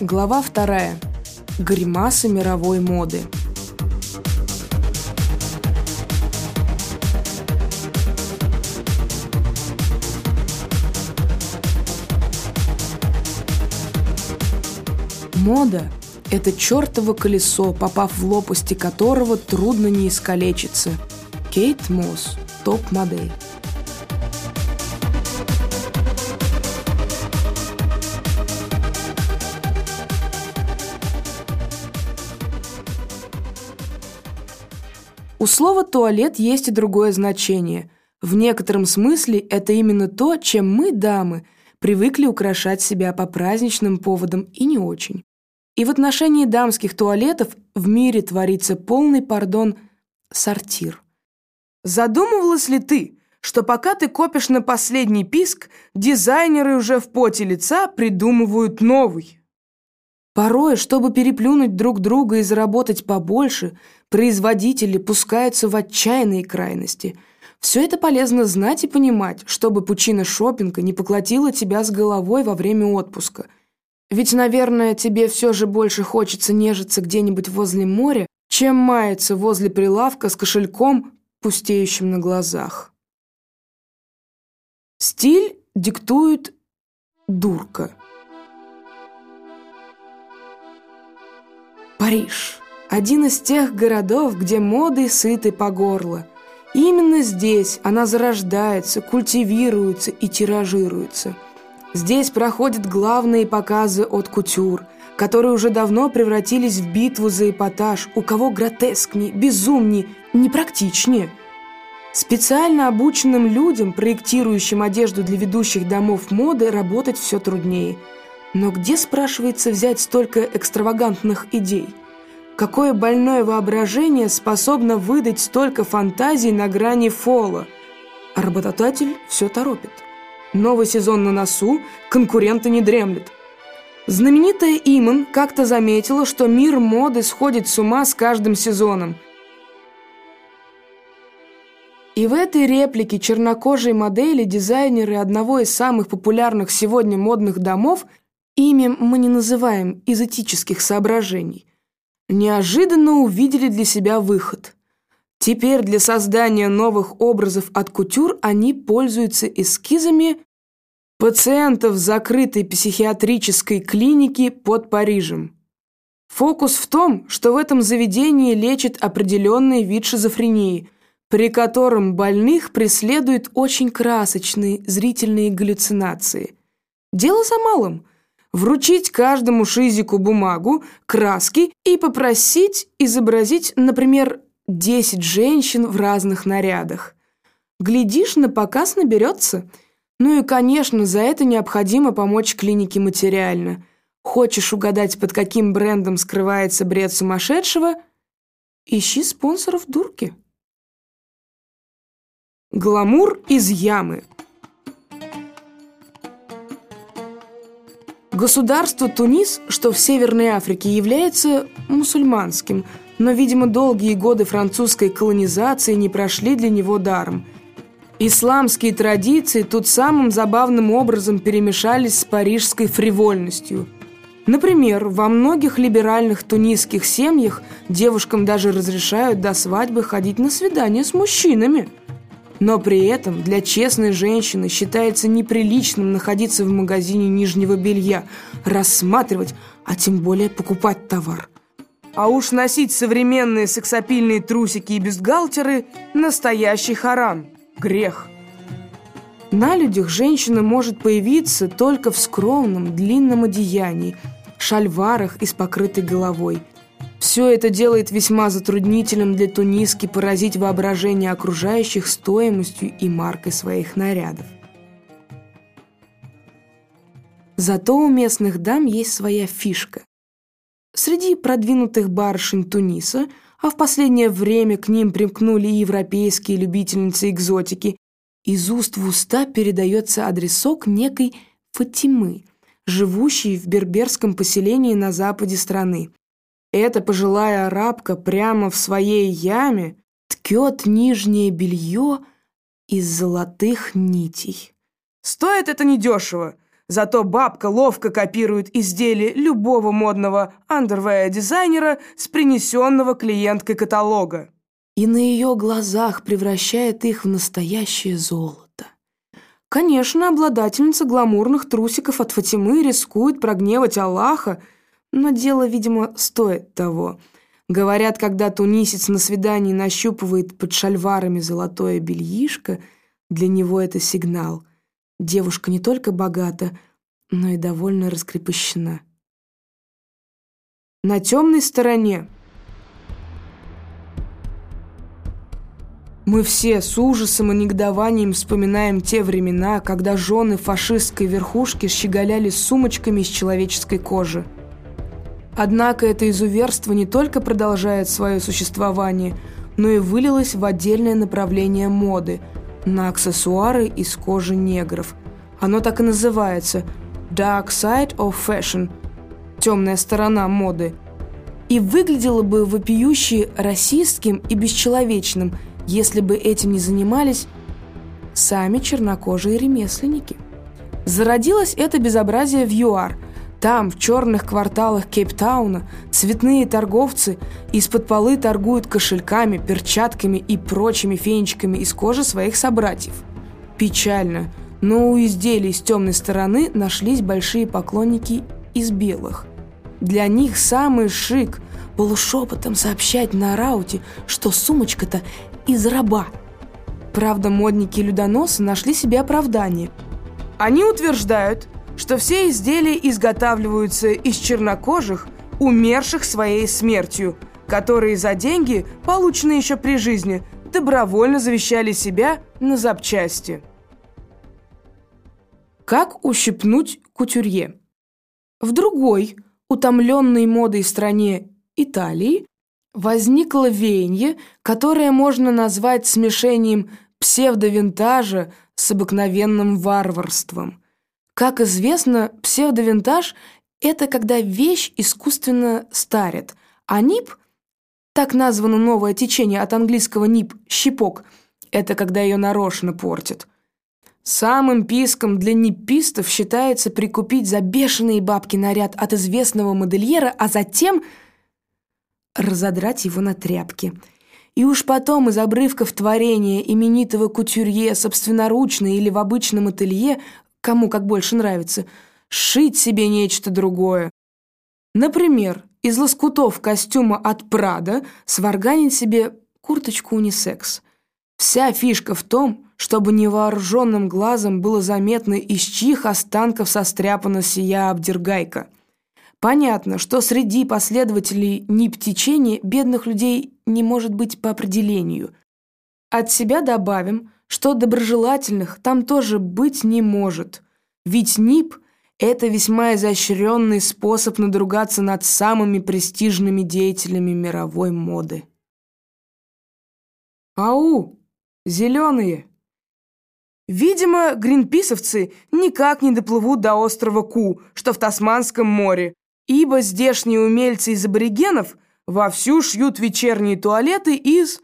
Глава вторая. Гримасы мировой моды. Мода – это чертово колесо, попав в лопасти которого трудно не искалечиться. Кейт Мосс, топ-модель. У слова «туалет» есть и другое значение. В некотором смысле это именно то, чем мы, дамы, привыкли украшать себя по праздничным поводам и не очень. И в отношении дамских туалетов в мире творится полный, пардон, сортир. Задумывалась ли ты, что пока ты копишь на последний писк, дизайнеры уже в поте лица придумывают новый? Порой, чтобы переплюнуть друг друга и заработать побольше, производители пускаются в отчаянные крайности. Все это полезно знать и понимать, чтобы пучина шопинга не поглотила тебя с головой во время отпуска. Ведь, наверное, тебе все же больше хочется нежиться где-нибудь возле моря, чем маяться возле прилавка с кошельком, пустеющим на глазах. Стиль диктует дурка. Париж. Один из тех городов, где моды сыты по горло. именно здесь она зарождается, культивируется и тиражируется. Здесь проходят главные показы от кутюр, которые уже давно превратились в битву за эпатаж, у кого гротескнее, безумнее, непрактичнее. Специально обученным людям, проектирующим одежду для ведущих домов моды, работать все труднее. Но где, спрашивается, взять столько экстравагантных идей? Какое больное воображение способно выдать столько фантазий на грани фола? А работодатель все торопит. Новый сезон на носу, конкуренты не дремлет. Знаменитая Иман как-то заметила, что мир моды сходит с ума с каждым сезоном. И в этой реплике чернокожей модели дизайнеры одного из самых популярных сегодня модных домов имя мы не называем из этических соображений неожиданно увидели для себя выход. Теперь для создания новых образов от кутюр они пользуются эскизами пациентов закрытой психиатрической клиники под Парижем. Фокус в том, что в этом заведении лечат определенный вид шизофрении, при котором больных преследуют очень красочные зрительные галлюцинации. Дело за малым – вручить каждому шизику бумагу, краски и попросить изобразить, например, 10 женщин в разных нарядах. Глядишь, на показ наберется. Ну и, конечно, за это необходимо помочь клинике материально. Хочешь угадать, под каким брендом скрывается бред сумасшедшего? Ищи спонсоров дурки. Гламур из ямы. Государство Тунис, что в Северной Африке, является мусульманским, но, видимо, долгие годы французской колонизации не прошли для него даром. Исламские традиции тут самым забавным образом перемешались с парижской фривольностью. Например, во многих либеральных тунисских семьях девушкам даже разрешают до свадьбы ходить на свидания с мужчинами – но при этом для честной женщины считается неприличным находиться в магазине нижнего белья, рассматривать, а тем более покупать товар. А уж носить современные сексапильные трусики и бюстгальтеры – настоящий харам, грех. На людях женщина может появиться только в скромном длинном одеянии, шальварах и с покрытой головой – все это делает весьма затруднительным для туниски поразить воображение окружающих стоимостью и маркой своих нарядов. Зато у местных дам есть своя фишка. Среди продвинутых барышень Туниса, а в последнее время к ним примкнули европейские любительницы экзотики, из уст в уста передается адресок некой Фатимы, живущей в берберском поселении на западе страны. Эта пожилая арабка прямо в своей яме ткет нижнее белье из золотых нитей. Стоит это недешево. Зато бабка ловко копирует изделие любого модного андервея-дизайнера с принесенного клиенткой каталога. И на ее глазах превращает их в настоящее золото. Конечно, обладательница гламурных трусиков от Фатимы рискует прогневать Аллаха, но дело, видимо, стоит того. Говорят, когда тунисец на свидании нащупывает под шальварами золотое бельишко, для него это сигнал – Девушка не только богата, но и довольно раскрепощена. На темной стороне Мы все с ужасом и негодованием вспоминаем те времена, когда жены фашистской верхушки щеголяли сумочками из человеческой кожи. Однако это изуверство не только продолжает свое существование, но и вылилось в отдельное направление моды – на аксессуары из кожи негров. Оно так и называется «Dark Side of Fashion» – «Темная сторона моды». И выглядело бы вопиюще расистским и бесчеловечным, если бы этим не занимались сами чернокожие ремесленники. Зародилось это безобразие в ЮАР – там, в черных кварталах Кейптауна, цветные торговцы из-под полы торгуют кошельками, перчатками и прочими фенечками из кожи своих собратьев. Печально, но у изделий с темной стороны нашлись большие поклонники из белых. Для них самый шик – полушепотом сообщать на рауте, что сумочка-то из раба. Правда, модники-людоносы нашли себе оправдание. Они утверждают – что все изделия изготавливаются из чернокожих, умерших своей смертью, которые за деньги, полученные еще при жизни, добровольно завещали себя на запчасти. Как ущипнуть кутюрье? В другой, утомленной модой стране Италии, возникло веяние, которое можно назвать смешением псевдовинтажа с обыкновенным варварством. Как известно, псевдовинтаж – это когда вещь искусственно старит, а нип – так названо новое течение от английского нип – щипок – это когда ее нарочно портит. Самым писком для ниппистов считается прикупить за бешеные бабки наряд от известного модельера, а затем разодрать его на тряпки. И уж потом из обрывков творения именитого кутюрье собственноручно или в обычном ателье кому как больше нравится, шить себе нечто другое. Например, из лоскутов костюма от Прада сварганить себе курточку унисекс. Вся фишка в том, чтобы невооруженным глазом было заметно, из чьих останков состряпана сия обдергайка. Понятно, что среди последователей НИП-течения бедных людей не может быть по определению. От себя добавим – что доброжелательных там тоже быть не может. Ведь НИП – это весьма изощренный способ надругаться над самыми престижными деятелями мировой моды. Ау, зеленые! Видимо, гринписовцы никак не доплывут до острова Ку, что в Тасманском море, ибо здешние умельцы из аборигенов вовсю шьют вечерние туалеты из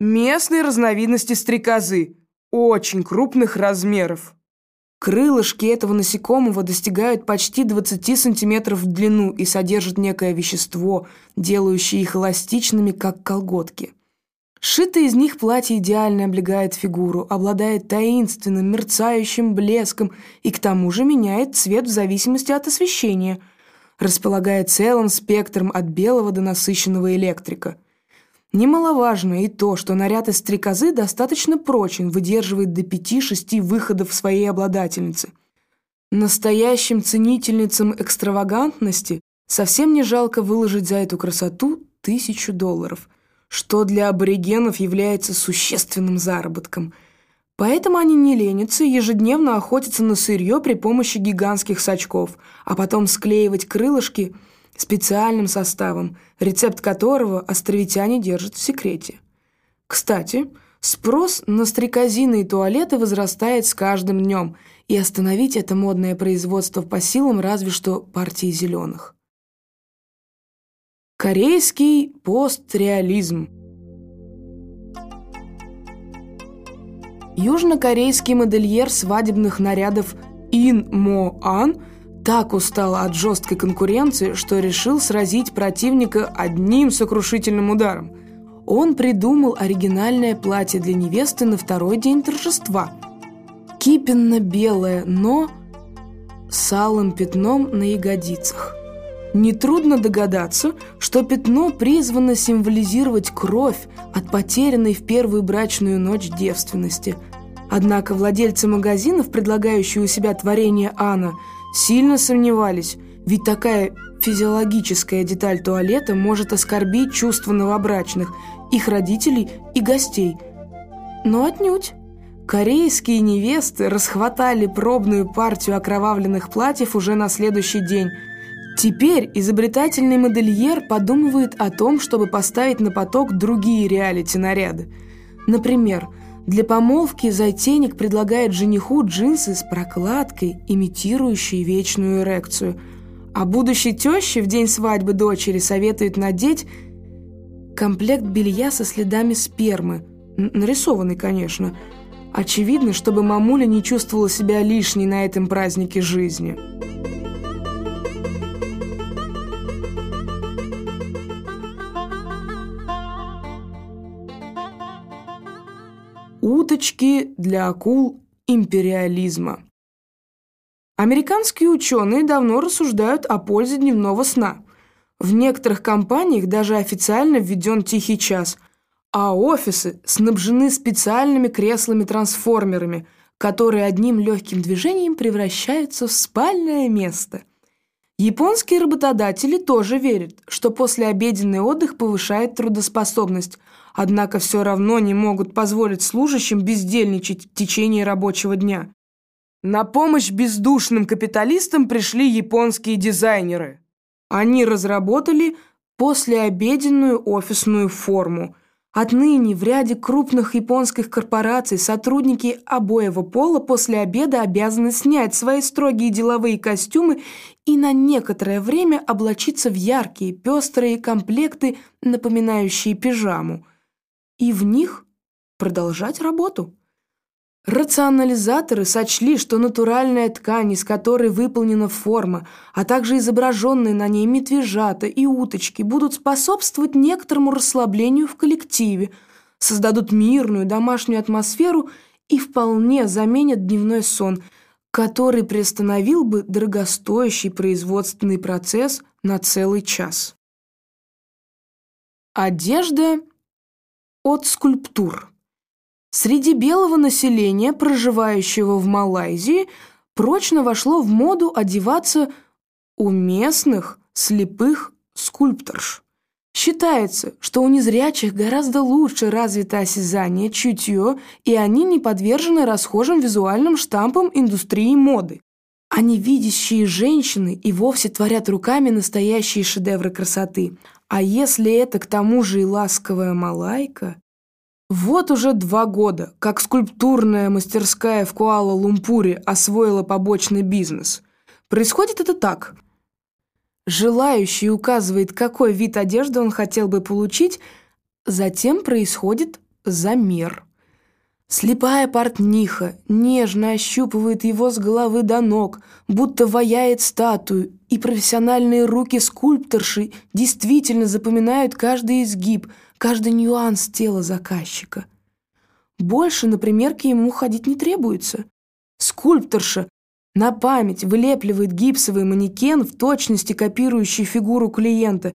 местной разновидности стрекозы, очень крупных размеров. Крылышки этого насекомого достигают почти 20 сантиметров в длину и содержат некое вещество, делающее их эластичными, как колготки. Сшитое из них платье идеально облегает фигуру, обладает таинственным, мерцающим блеском и к тому же меняет цвет в зависимости от освещения, располагая целым спектром от белого до насыщенного электрика – Немаловажно и то, что наряд из стрекозы достаточно прочен, выдерживает до пяти-шести выходов своей обладательницы. Настоящим ценительницам экстравагантности совсем не жалко выложить за эту красоту тысячу долларов, что для аборигенов является существенным заработком. Поэтому они не ленятся и ежедневно охотятся на сырье при помощи гигантских сачков, а потом склеивать крылышки – специальным составом, рецепт которого островитяне держат в секрете. Кстати, спрос на стрекозиные туалеты возрастает с каждым днем, и остановить это модное производство по силам разве что партии зеленых. Корейский постреализм Южнокорейский модельер свадебных нарядов Ин Мо Ан так устал от жесткой конкуренции, что решил сразить противника одним сокрушительным ударом. Он придумал оригинальное платье для невесты на второй день торжества. Кипенно-белое, но с алым пятном на ягодицах. Нетрудно догадаться, что пятно призвано символизировать кровь от потерянной в первую брачную ночь девственности. Однако владельцы магазинов, предлагающие у себя творение Анна, сильно сомневались, ведь такая физиологическая деталь туалета может оскорбить чувства новобрачных, их родителей и гостей. Но отнюдь. Корейские невесты расхватали пробную партию окровавленных платьев уже на следующий день. Теперь изобретательный модельер подумывает о том, чтобы поставить на поток другие реалити-наряды. Например, для помолвки затейник предлагает жениху джинсы с прокладкой, имитирующей вечную эрекцию. А будущей теще в день свадьбы дочери советует надеть комплект белья со следами спермы. Нарисованный, конечно. Очевидно, чтобы мамуля не чувствовала себя лишней на этом празднике жизни. Уточки для акул империализма. Американские ученые давно рассуждают о пользе дневного сна. В некоторых компаниях даже официально введен тихий час, а офисы снабжены специальными креслами-трансформерами, которые одним легким движением превращаются в спальное место. Японские работодатели тоже верят, что послеобеденный отдых повышает трудоспособность – однако все равно не могут позволить служащим бездельничать в течение рабочего дня. На помощь бездушным капиталистам пришли японские дизайнеры. Они разработали послеобеденную офисную форму. Отныне в ряде крупных японских корпораций сотрудники обоего пола после обеда обязаны снять свои строгие деловые костюмы и на некоторое время облачиться в яркие, пестрые комплекты, напоминающие пижаму – и в них продолжать работу. Рационализаторы сочли, что натуральная ткань, из которой выполнена форма, а также изображенные на ней медвежата и уточки, будут способствовать некоторому расслаблению в коллективе, создадут мирную домашнюю атмосферу и вполне заменят дневной сон, который приостановил бы дорогостоящий производственный процесс на целый час. Одежда от скульптур. Среди белого населения, проживающего в Малайзии, прочно вошло в моду одеваться у местных слепых скульпторш. Считается, что у незрячих гораздо лучше развито осязание, чутье, и они не подвержены расхожим визуальным штампам индустрии моды. А невидящие женщины и вовсе творят руками настоящие шедевры красоты. А если это к тому же и ласковая малайка... Вот уже два года, как скульптурная мастерская в Куала-Лумпуре освоила побочный бизнес. Происходит это так. Желающий указывает, какой вид одежды он хотел бы получить, затем происходит замер. Слепая портниха нежно ощупывает его с головы до ног, будто ваяет статую, и профессиональные руки скульпторши действительно запоминают каждый изгиб, каждый нюанс тела заказчика. Больше на примерки ему ходить не требуется. Скульпторша на память вылепливает гипсовый манекен в точности копирующий фигуру клиента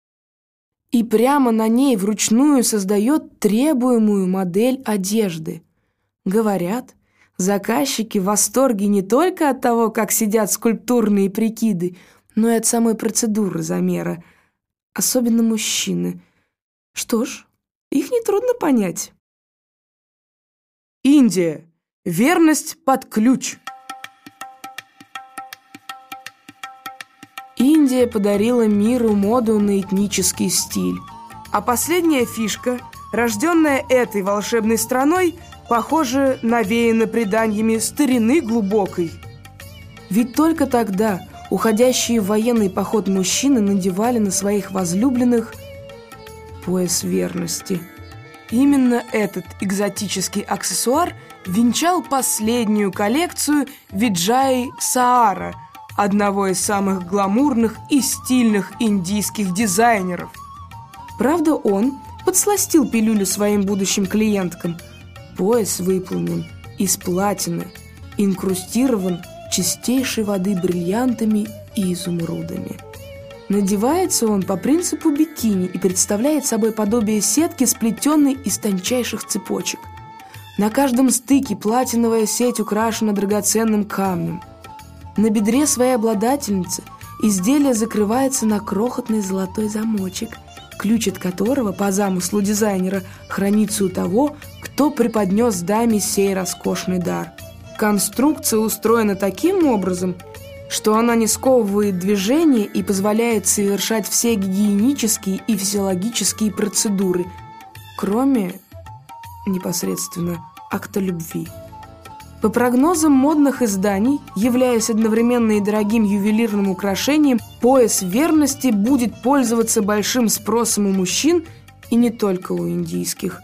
и прямо на ней вручную создает требуемую модель одежды – Говорят, заказчики в восторге не только от того, как сидят скульптурные прикиды, но и от самой процедуры замера. Особенно мужчины. Что ж, их нетрудно понять. Индия. Верность под ключ. Индия подарила миру моду на этнический стиль. А последняя фишка, рожденная этой волшебной страной – похоже, навеяно преданиями старины глубокой. Ведь только тогда уходящие в военный поход мужчины надевали на своих возлюбленных пояс верности. Именно этот экзотический аксессуар венчал последнюю коллекцию Виджаи Саара, одного из самых гламурных и стильных индийских дизайнеров. Правда, он подсластил пилюлю своим будущим клиенткам. Пояс выполнен из платины, инкрустирован чистейшей воды бриллиантами и изумрудами. Надевается он по принципу бикини и представляет собой подобие сетки, сплетенной из тончайших цепочек. На каждом стыке платиновая сеть украшена драгоценным камнем. На бедре своей обладательницы изделие закрывается на крохотный золотой замочек, ключ от которого, по замыслу дизайнера, хранится у того, кто преподнес даме сей роскошный дар. Конструкция устроена таким образом – что она не сковывает движение и позволяет совершать все гигиенические и физиологические процедуры, кроме непосредственно акта любви. По прогнозам модных изданий, являясь одновременно и дорогим ювелирным украшением, пояс верности будет пользоваться большим спросом у мужчин и не только у индийских.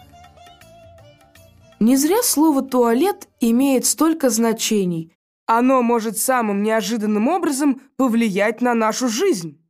Не зря слово «туалет» имеет столько значений – оно может самым неожиданным образом повлиять на нашу жизнь.